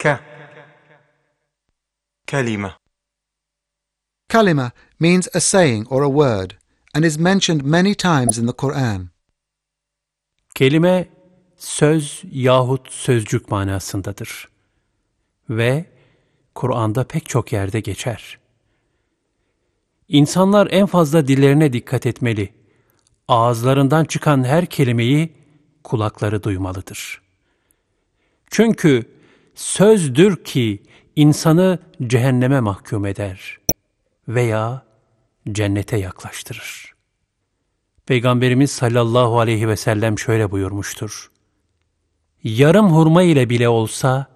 ك كلمة Kalima means a saying or a word and is mentioned many times in the Quran. Kelime söz yahut sözcük manasındadır ve Kur'an'da pek çok yerde geçer. İnsanlar en fazla dillerine dikkat etmeli. Ağızlarından çıkan her kelimeyi kulakları duymalıdır. Çünkü sözdür ki insanı cehenneme mahkum eder veya cennete yaklaştırır. Peygamberimiz sallallahu aleyhi ve sellem şöyle buyurmuştur. Yarım hurma ile bile olsa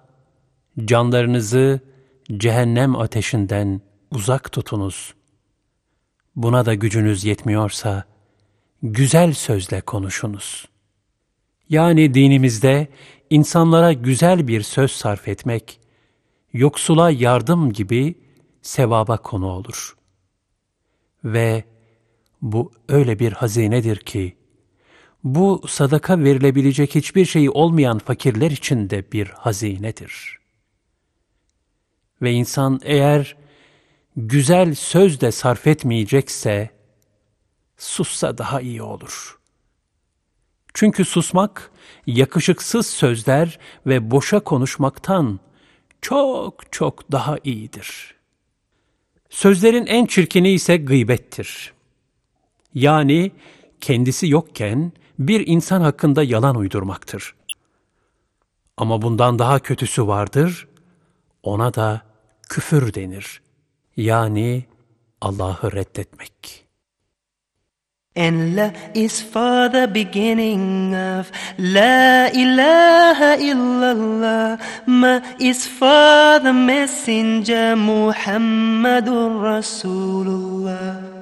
canlarınızı cehennem ateşinden uzak tutunuz. Buna da gücünüz yetmiyorsa güzel sözle konuşunuz. Yani dinimizde insanlara güzel bir söz sarf etmek, yoksula yardım gibi sevaba konu olur. Ve bu öyle bir hazinedir ki, bu sadaka verilebilecek hiçbir şeyi olmayan fakirler için de bir hazinedir. Ve insan eğer güzel söz de sarf etmeyecekse, sussa daha iyi olur. Çünkü susmak, yakışıksız sözler ve boşa konuşmaktan çok çok daha iyidir. Sözlerin en çirkini ise gıybettir. Yani kendisi yokken bir insan hakkında yalan uydurmaktır. Ama bundan daha kötüsü vardır, ona da küfür denir. Yani Allah'ı reddetmek. And La is for the beginning of La ilaha illallah. Ma is for the messenger Muhammadur Rasulullah.